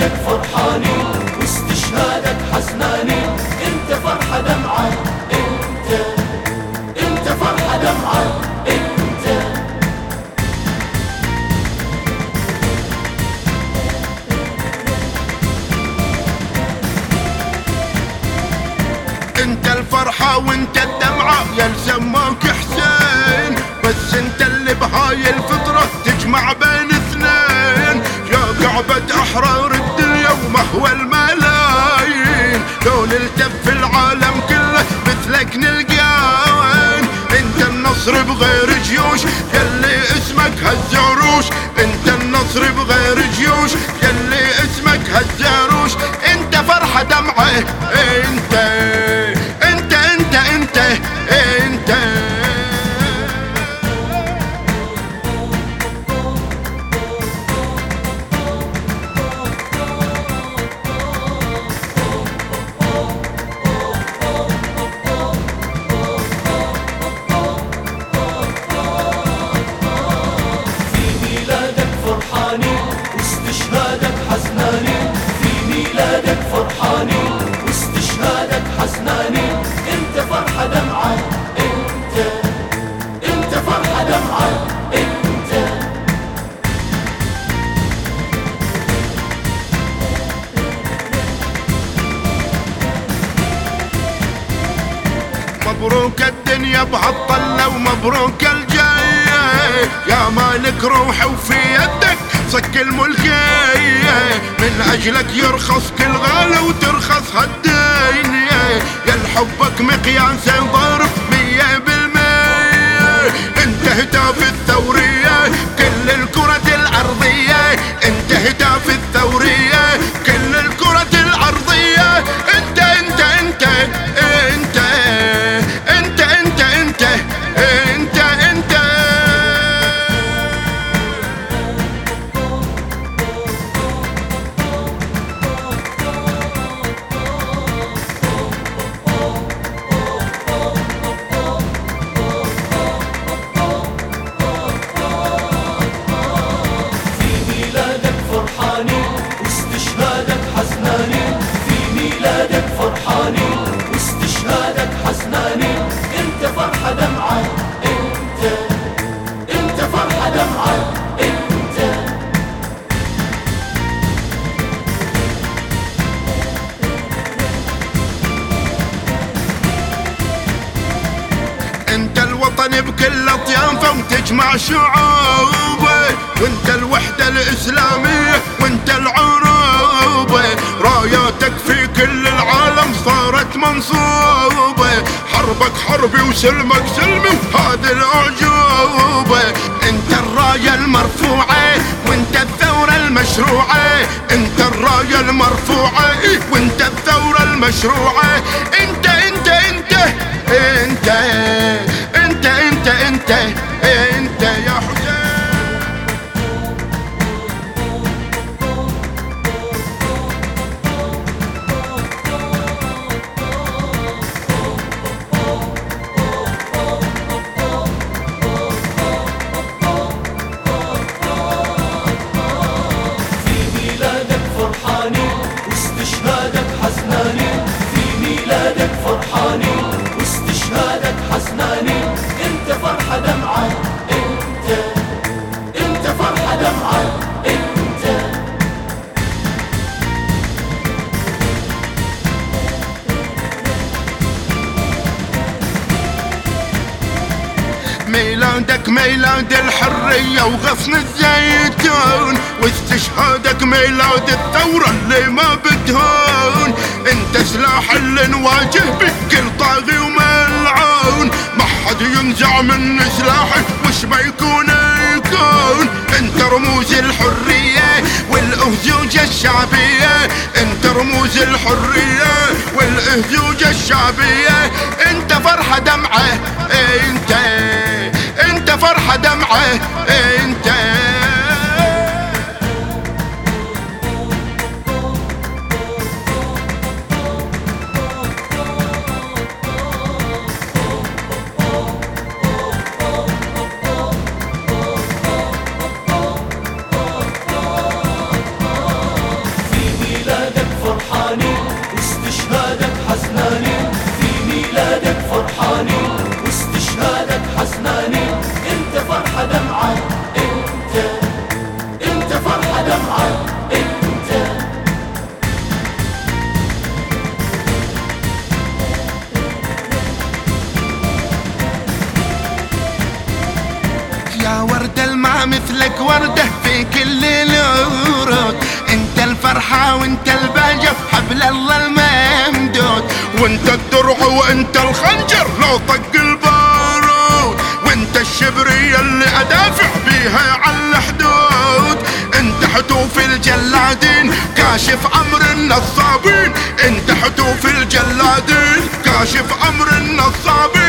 شهادك فرحاني واستشهادك حزناني انت فرحة دمعة انت انت فرحة دمعة انت. انت الفرحة وانت الدمعة يا سماك حسين. بس انت اللي بهاي الفطرة تجمع بين مثلك نلقاوين انت النصر بغير جيوش يلي اسمك هز عروش انت النصر بغير جيوش يلي اسمك هز عروش انت فرحة دمعة حزنانين في ميلادك فرحانين واستشهادك حزنانين انت فرحة دمعة انت انت فرحة دمعة انت. مبروك الدنيا بهالطلة ومبروك الجاية يا مالك روح وفي يدك. صك الملكية من أجلك يرخص كل غالى وترخص هالدنيا يا حبك مقياس ضرب الوطن بكل اطيافه وتجمع شعوبه وانت الوحدة الإسلامية وانت العروبه راياتك في كل العالم صارت منصوبه حربك حربي وسلمك سلمي وهذه الأعجوبة. انت الراية المرفوعة وانت الثورة المشروعة. انت الراية المرفوعة وانت الثورة المشروعة. ميلادك ميلاد الحرية وغصن الزيتون. واستشهادك ميلاد الثورة اللي ما بتهون انت سلاح اللي نواجه بكل طاغي وملعون ما حد ينزع من سلاحه وش ما يكون يكون انت رموز الحرية والاهزوجة الشعبية. انت رموز الحرية والاهزوجة الشعبية. انت فرحة دمعة انت فرحة دمعة إنت مثلك وردة في كل الورود أنت الفرحة وأنت البهجة حبل الله الممدود. وأنت الدرع وأنت الخنجر لو طق البارود. وأنت الشبرية اللي أدافع بيها على الحدود. أنت حتوف الجلادين كاشف أمر النصابين. أنت حتوف الجلادين كاشف أمر النصابين.